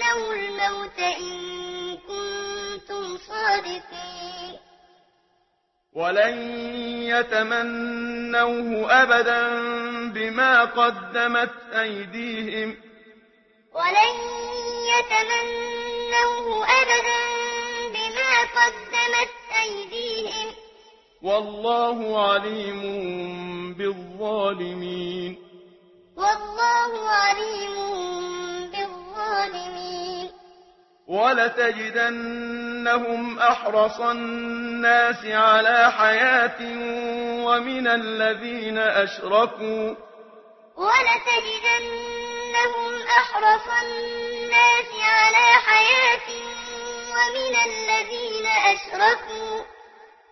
تَحْيَوْنَ الْمَوْتَ إِن كُنتُمْ صَادِقِينَ. وَلَن يَتَمَنَّوْهُ أَبَدًا بِمَا قَدَّمَتْ أَيْدِيهِمْ. وَلَن يَتَمَنَّوْهُ أَبَدًا بِمَا قَدَّمَتْ أَيْدِيهِمْ. وَاللَّهُ عَلِيمٌ بِالظَّالِمِينَ. وَاللَّهُ عَلِيمٌ ولتجدنهم أحرص الناس على حياة ومن الذين أشركوا ولتجدنهم أحرص الناس على حياة ومن الذين أشركوا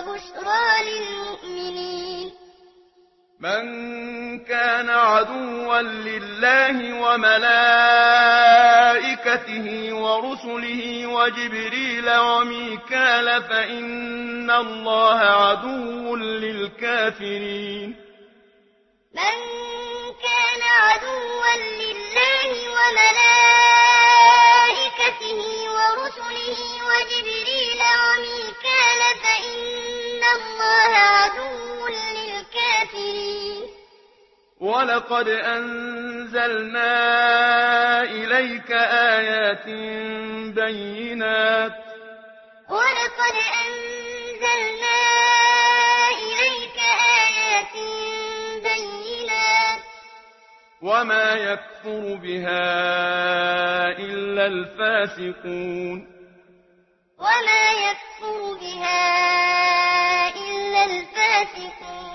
وبشرى للمؤمنين. من كان عدوا لله وملائكته ورسله وجبريل وميكال فإن الله عدو للكافرين. من كان عدوا لله وملائكته ورسله وجبريل وَلَقَدْ أَنزَلْنَا إِلَيْكَ آيَاتٍ بَيِّنَاتٍ وَلَقَدْ أَنزَلْنَا إِلَيْكَ آيَاتٍ بَيِّنَاتٍ وَمَا يَكْفُرُ بِهَا إِلَّا الْفَاسِقُونَ وَمَا يَكْفُرُ بِهَا إِلَّا الْفَاسِقُونَ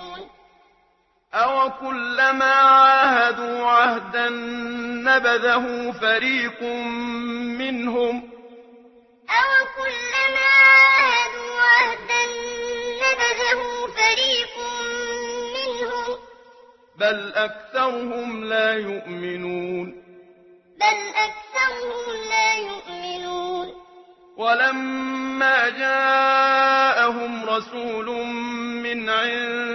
أو كلما عاهدوا عهدا نبذه فريق منهم أو كلما عاهدوا عهدا نبذه فريق منهم بل أكثرهم لا يؤمنون بل أكثرهم لا يؤمنون ولما جاءهم رسول من عند